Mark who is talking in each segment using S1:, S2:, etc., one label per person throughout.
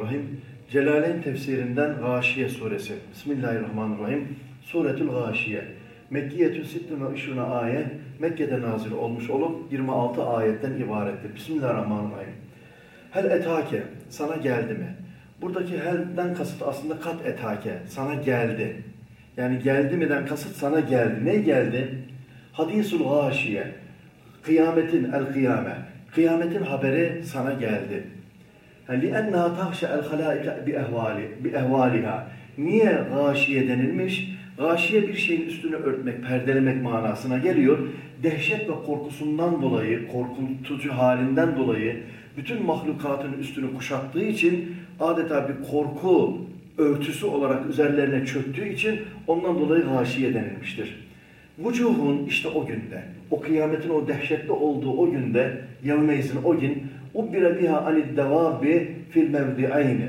S1: Bismillahirrahmanirrahim. Celaleyn tefsirinden Gâşiye suresi. Bismillahirrahmanirrahim. Suretül Gâşiye. Mekkiyetün sittün ve işruna ayet. Mekke'de nazil olmuş olup 26 ayetten ibarettir. Bismillahirrahmanirrahim. Hel etake, sana geldi mi? Buradaki helden kasıt aslında kat etake, sana geldi. Yani geldi mi'den kasıt sana geldi. Ne geldi? Hadisul gâşiye, kıyametin el kıyame, kıyametin haberi sana geldi. لِأَنَّهَا تَخْشَ الْخَلَائِكَ بِاَهْوَالِهَا Niye gâşiye denilmiş? Gâşiye bir şeyin üstünü örtmek, perdelemek manasına geliyor. Dehşet ve korkusundan dolayı, korkutucu halinden dolayı bütün mahlukatın üstünü kuşattığı için adeta bir korku örtüsü olarak üzerlerine çöktüğü için ondan dolayı gâşiye denilmiştir. Vucuhun işte o günde, o kıyametin o dehşetli olduğu o günde, yevmeyzin o gün, ubbire biha anid devabi fil mevdi'ayni.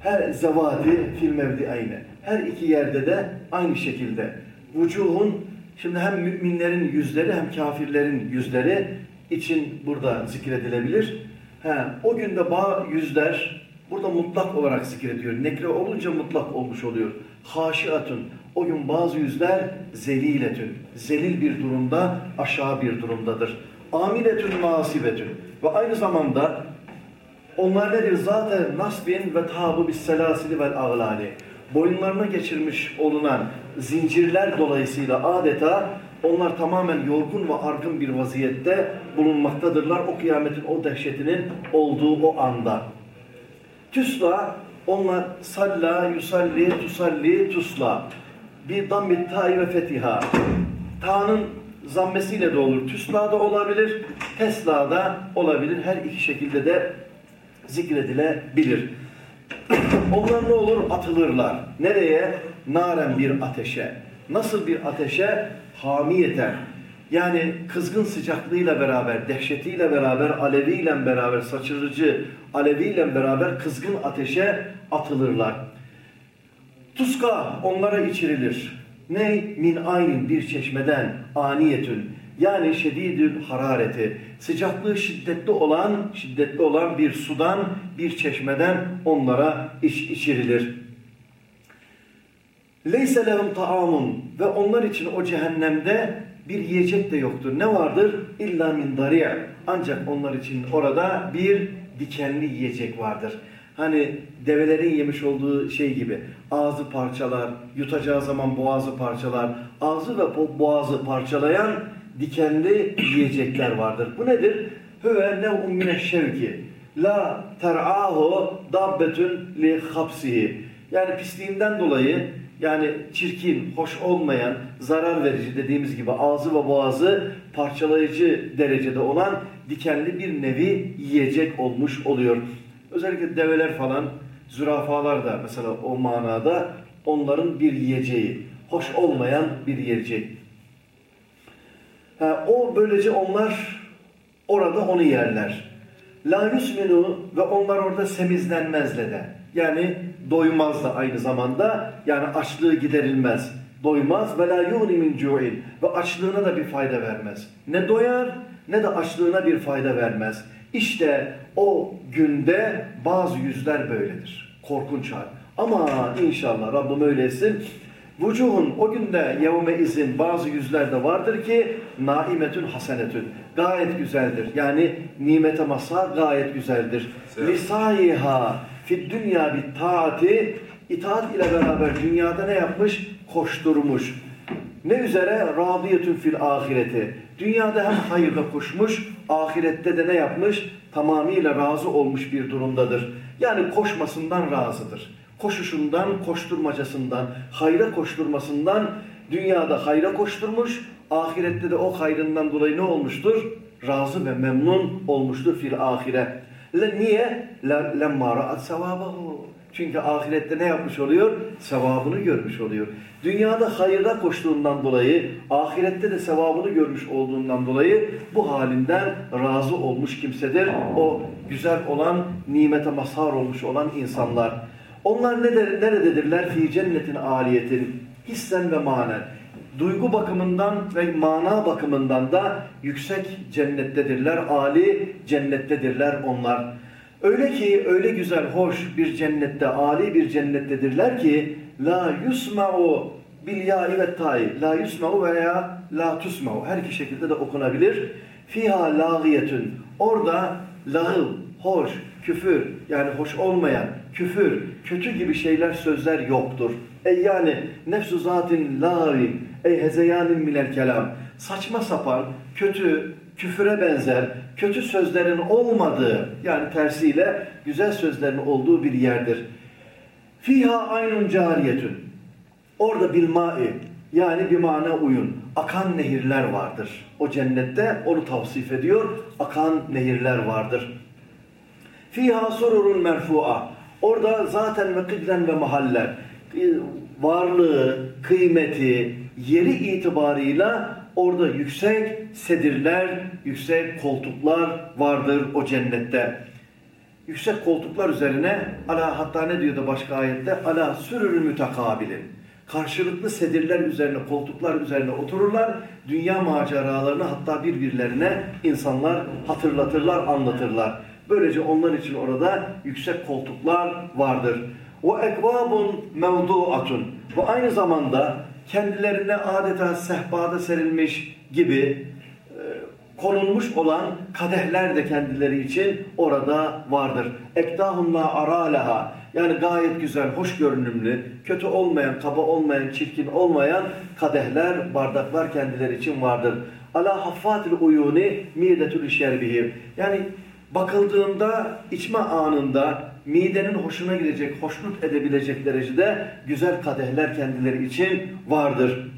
S1: Her zevadi fil mevdi'ayni. Her iki yerde de aynı şekilde. Vucuhun, şimdi hem müminlerin yüzleri hem kafirlerin yüzleri için burada zikredilebilir. He, o günde bağ yüzler burada mutlak olarak zikrediliyor. Nekre olunca mutlak olmuş oluyor. Haşiatun, o gün bazı yüzler zeliletün, zelil bir durumda, aşağı bir durumdadır. Amiletün masibetün ve aynı zamanda onlar nedir? Zaten nasbin ve tabu bis selasili vel ağlali. Boyunlarına geçirmiş olunan zincirler dolayısıyla adeta onlar tamamen yorgun ve argın bir vaziyette bulunmaktadırlar. O kıyametin, o dehşetinin olduğu o anda. Tüsla, onlar salla, yusalli, tusalli, tusla. Bir dammit ta'i ve fetiha. Ta'nın zammesiyle de olur. Tüsla da olabilir, tesla da olabilir. Her iki şekilde de zikredilebilir. Onlar ne olur? Atılırlar. Nereye? Naren bir ateşe. Nasıl bir ateşe? Hamiyeten. Yani kızgın sıcaklığıyla beraber, dehşetiyle beraber, aleviyle beraber, saçırıcı aleviyle beraber kızgın ateşe atılırlar. Tuska onlara içirilir. Ne? Min aynin bir çeşmeden aniyetün. Yani şedidül harareti. Sıcaklığı şiddetli olan, şiddetli olan bir sudan, bir çeşmeden onlara iç, içirilir. Leyse lehum taamun ve onlar için o cehennemde bir yiyecek de yoktur. Ne vardır? İlla min dari' Ancak onlar için orada bir dikenli yiyecek vardır. Hani develerin yemiş olduğu şey gibi ağzı parçalar, yutacağı zaman boğazı parçalar, ağzı ve boğazı parçalayan dikenli yiyecekler vardır. Bu nedir? Hüve nev'un mineşşevki la ter'ahu dabbetun li hapsihi. Yani pisliğinden dolayı yani çirkin, hoş olmayan, zarar verici dediğimiz gibi ağzı ve boğazı parçalayıcı derecede olan dikenli bir nevi yiyecek olmuş oluyor. Özellikle develer falan, zürafalar da mesela o manada onların bir yiyeceği, hoş olmayan bir yiyecek. Ha, o böylece onlar orada onu yerler. La yusminu ve onlar orada semizlenmezle de. Yani doymaz da aynı zamanda. Yani açlığı giderilmez. Doymaz ve la yuni min cu'in ve açlığına da bir fayda vermez. Ne doyar ne de açlığına bir fayda vermez. İşte o günde bazı yüzler böyledir. Korkunç hal. Ama inşallah Rabbim öylesin. Vucuhun o günde yevme izin bazı yüzlerde vardır ki naimetün hasenetün. Gayet güzeldir. Yani nimete mazhar gayet güzeldir. Lisaiha fid dünya bir taati itaat ile beraber dünyada ne yapmış? Koşturmuş. Ne üzere? Radiyetün fil ahireti. Dünyada hem hayırla koşmuş, ahirette de ne yapmış? Tamamıyla razı olmuş bir durumdadır. Yani koşmasından razıdır. Koşuşundan, koşturmacasından, hayra koşturmasından dünyada hayra koşturmuş, ahirette de o hayrından dolayı ne olmuştur? Razı ve memnun olmuştur fil ahire. Le, niye? Lemma ra'at sevabahu. Çünkü ahirette ne yapmış oluyor? Sevabını görmüş oluyor. Dünyada hayırda koştuğundan dolayı, ahirette de sevabını görmüş olduğundan dolayı bu halinden razı olmuş kimsedir. O güzel olan, nimete mazhar olmuş olan insanlar. Onlar nerededirler? Fi cennetin aliyetin, hissen ve manen. Duygu bakımından ve mana bakımından da yüksek cennettedirler, ali cennettedirler onlar. Öyle ki öyle güzel, hoş bir cennette, âli bir cennettedirler ki la yusma'u bil ya'i ve ta'i. La yusma'u veya la tusma'u. Her iki şekilde de okunabilir. Fiha lâgiyetün. Orada lağıl, hoş, küfür yani hoş olmayan, küfür, kötü gibi şeyler, sözler yoktur. Ey yani nefsu zatin lâvi, ey hezeyanin minel kelam. Saçma sapan, kötü, küfüre benzer, kötü sözlerin olmadığı, yani tersiyle güzel sözlerin olduğu bir yerdir. Fiha aynun cariyetün. Orada bilmai, yani bir mana uyun. Akan nehirler vardır. O cennette onu tavsif ediyor. Akan nehirler vardır. Fiha sururun merfu'a. Orada zaten ve kıdren ve mahaller. Varlığı, kıymeti, yeri itibarıyla orada yüksek sedirler, yüksek koltuklar vardır o cennette. Yüksek koltuklar üzerine ala hatta ne diyordu başka ayette? Ala sürürü mütekabilin. Karşılıklı sedirler üzerine, koltuklar üzerine otururlar. Dünya maceralarını hatta birbirlerine insanlar hatırlatırlar, anlatırlar. Böylece onlar için orada yüksek koltuklar vardır. O ekvabun mevduatun. Bu aynı zamanda kendilerine adeta sehpada serilmiş gibi e, konulmuş olan kadehler de kendileri için orada vardır. Ektahunla aralaha yani gayet güzel, hoş görünümlü, kötü olmayan, kaba olmayan, çirkin olmayan kadehler, bardaklar kendileri için vardır. Ala haffatil uyuni midetül şerbihim. Yani bakıldığında içme anında midenin hoşuna gidecek, hoşnut edebilecek derecede güzel kadehler kendileri için vardır.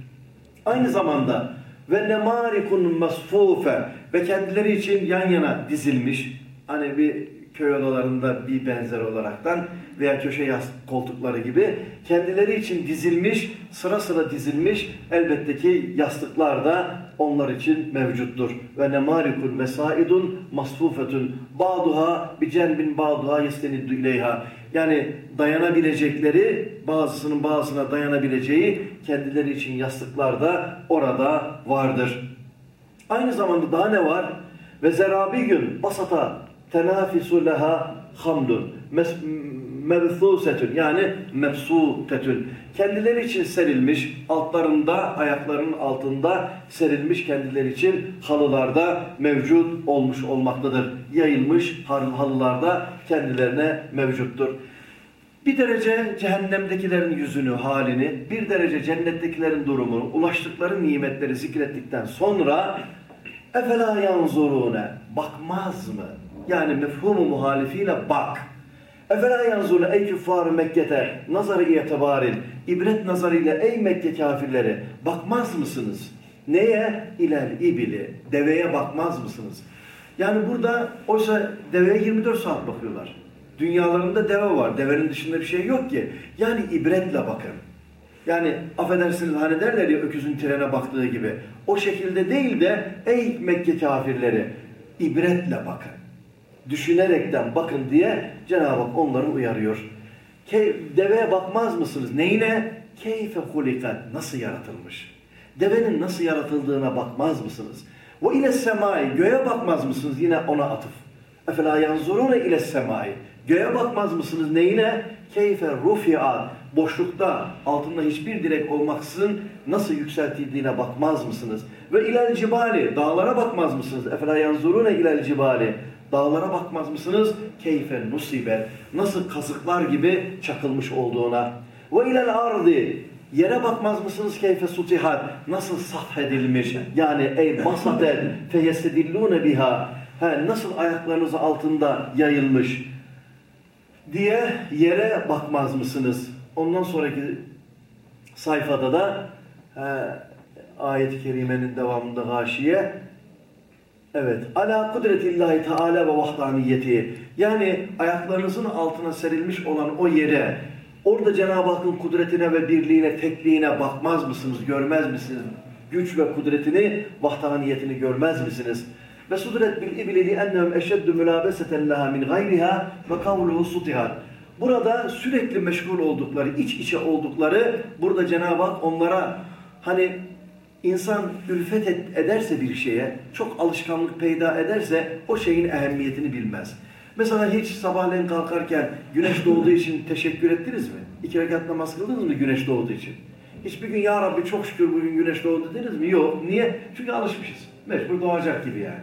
S1: Aynı zamanda ve nemarikun masfufe ve kendileri için yan yana dizilmiş hani bir köy odalarında bir benzer olaraktan veya köşe yastık koltukları gibi kendileri için dizilmiş, sıra sıra dizilmiş elbette ki yastıklar da onlar için mevcuttur. Ve nemarikun vesaidun masfufetun ba'duha bi cenbin ba'duha yesteniddu ileyha. Yani dayanabilecekleri, bazısının bazısına dayanabileceği kendileri için yastıklar da orada vardır. Aynı zamanda daha ne var? Ve zerabiyün basata tenafisu leha hamdun mebthusetün yani mebsutetün kendileri için serilmiş altlarında ayaklarının altında serilmiş kendileri için halılarda mevcut olmuş olmaktadır. Yayılmış halılarda kendilerine mevcuttur. Bir derece cehennemdekilerin yüzünü, halini, bir derece cennettekilerin durumunu, ulaştıkları nimetleri zikrettikten sonra efela yanzurune bakmaz mı? Yani mefhumu muhalifiyle bak. Efela yanzurune ey küffar Mekke'te nazarı itibarin ibret nazarıyla ey Mekke kafirleri bakmaz mısınız? Neye? İler ibili. Deveye bakmaz mısınız? Yani burada oysa deveye 24 saat bakıyorlar. Dünyalarında deve var. Devenin dışında bir şey yok ki. Yani ibretle bakın. Yani affedersiniz hani derler ya öküzün trene baktığı gibi. O şekilde değil de ey Mekke kafirleri ibretle bakın. Düşünerekten bakın diye Cenab-ı Hak onları uyarıyor. Deveye bakmaz mısınız? Neyine? Keyfe hulikat. Nasıl yaratılmış? Devenin nasıl yaratıldığına bakmaz mısınız? Ve ile semai. Göğe bakmaz mısınız? Yine ona atıf. Efela yanzurune ile semai. Göğe bakmaz mısınız? Neyine? Keyfe rufi'a. Boşlukta, altında hiçbir direk olmaksızın nasıl yükseltildiğine bakmaz mısınız? Ve ilel cibali. Dağlara bakmaz mısınız? Efela yanzurune ilel cibali. Dağlara bakmaz mısınız? Keyfe nusibe. Nasıl kazıklar gibi çakılmış olduğuna. Ve ilel ardi. Yere bakmaz mısınız keyfe sutihat? Nasıl saf edilmiş? Yani ey basaten feyestedillune biha. He, nasıl ayaklarınız altında yayılmış? diye yere bakmaz mısınız? Ondan sonraki sayfada da e, ayet-i kerimenin devamında gâşiye Evet. Ala kudretillahi teala ve vahdaniyeti. Yani ayaklarınızın altına serilmiş olan o yere, orada Cenab-ı Hakk'ın kudretine ve birliğine, tekliğine bakmaz mısınız, görmez misiniz? Güç ve kudretini, vahdaniyetini görmez misiniz? Ve sudret bil ibli li ennehum eşeddu mülabeseten laha min gayriha ve kavluhu sutihat. Burada sürekli meşgul oldukları, iç içe oldukları, burada Cenab-ı Hak onlara hani insan ülfet ederse bir şeye, çok alışkanlık peyda ederse o şeyin ehemmiyetini bilmez. Mesela hiç sabahleyin kalkarken güneş doğduğu için teşekkür ettiniz mi? İki rekat namaz kıldınız mı güneş doğduğu için? Hiçbir gün ya Rabbi çok şükür bugün güneş doğdu dediniz mi? Yok. Niye? Çünkü alışmışız. Mecbur doğacak gibi yani.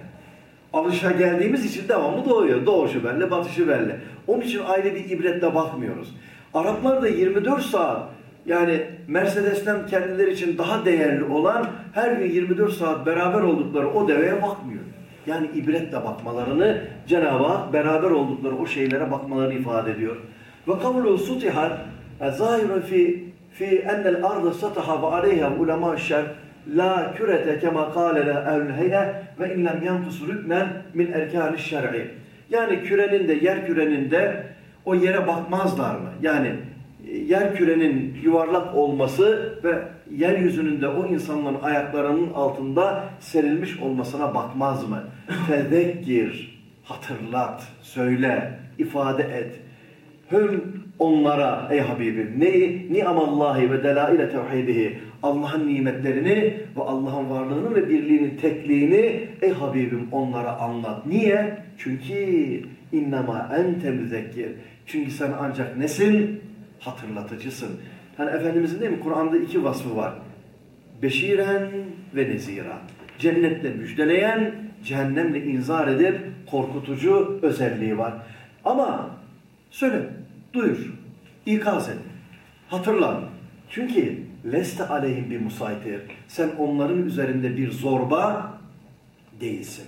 S1: Alışa geldiğimiz için devamlı doğuyor. Doğuşu belli, batışı belli. Onun için ayrı bir ibretle bakmıyoruz. Araplar da 24 saat yani Mercedes'ten kendileri için daha değerli olan her gün 24 saat beraber oldukları o deveye bakmıyor. Yani ibretle bakmalarını Cenab-ı Hak beraber oldukları o şeylere bakmalarını ifade ediyor. Ve kavlu sutiha zahirun fi fi enel ardı sataha ve aleyha ulema şer la kürete kema kâle le ehl heyye ve inlem yankus rüknen min erkâni şer'i. Yani kürenin de yer kürenin de o yere bakmazlar mı? Yani yer kürenin yuvarlak olması ve yeryüzünün de o insanların ayaklarının altında serilmiş olmasına bakmaz mı? Fezekkir, hatırlat, söyle, ifade et. Hüm onlara ey Habibim neyi? Ni'amallahi ve delaile tevhidihi. Allah'ın nimetlerini ve Allah'ın varlığını ve birliğini, tekliğini ey Habibim onlara anlat. Niye? Çünkü innema ente müzekkir. Çünkü sen ancak nesin? Hatırlatıcısın. Hani Efendimizin değil mi? Kur'an'da iki vasfı var. Beşiren ve nezira. Cennetle müjdeleyen, cehennemle inzar edip korkutucu özelliği var. Ama söyle, duyur, ikaz et, hatırla. Çünkü leste aleyhim bir musaytir. Sen onların üzerinde bir zorba değilsin.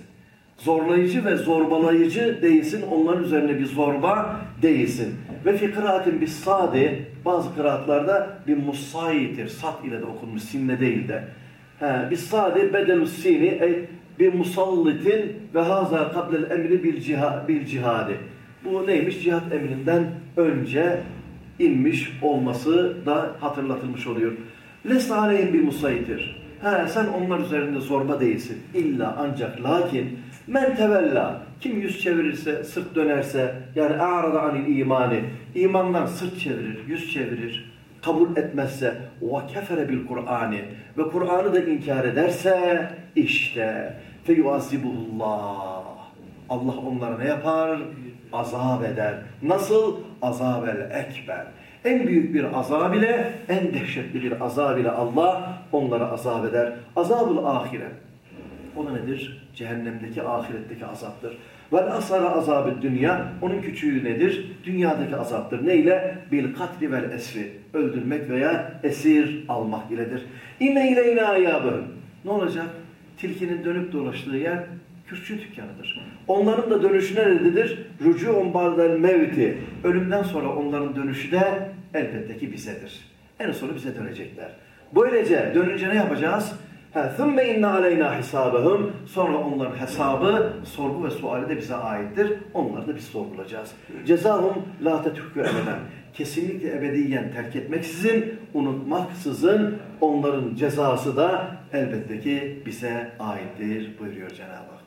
S1: Zorlayıcı ve zorbalayıcı değilsin. Onların üzerine bir zorba değilsin. Ve fi bir sade bazı kıraatlarda bir musayitir. Sat ile de okunmuş, sinle değil de. He, bir sade bedelus sini ey bir musallitin ve haza kablel emri bil, ciha, bil cihadi. Bu neymiş? Cihat emrinden önce inmiş olması da hatırlatılmış oluyor. Lesne aleyhim bir musayitir. He, sen onlar üzerinde zorba değilsin. İlla ancak lakin men tevella kim yüz çevirirse, sırt dönerse yani a'rada anil imani imandan sırt çevirir, yüz çevirir kabul etmezse ve kefere bil Kur'ani ve Kur'an'ı da inkar ederse işte feyuazibullah Allah onlara ne yapar? Azap eder. Nasıl? Azabel ekber. En büyük bir azab ile, en dehşetli bir azab ile Allah onlara azap eder. Azabul ahire. O da nedir? Cehennemdeki, ahiretteki azaptır. Vel asara azabı dünya. Onun küçüğü nedir? Dünyadaki azaptır. Neyle? Bil katli vel esri. Öldürmek veya esir almak iledir. İnne ileyna ayabın. Ne olacak? Tilkinin dönüp dolaştığı yer kürkçü dükkanıdır. Onların da dönüşü nerededir? Rücu'un bardel mevti. Ölümden sonra onların dönüşü de elbette ki bizedir. En sonra bize dönecekler. Böylece dönünce ne yapacağız? ثُمَّ اِنَّ عَلَيْنَا حِسَابَهُمْ Sonra onların hesabı, sorgu ve suali de bize aittir. Onları da biz sorgulayacağız. Cezahum la tetükü ebeden. Kesinlikle ebediyen terk etmeksizin, unutmaksızın onların cezası da elbette ki bize aittir buyuruyor Cenab-ı Hak.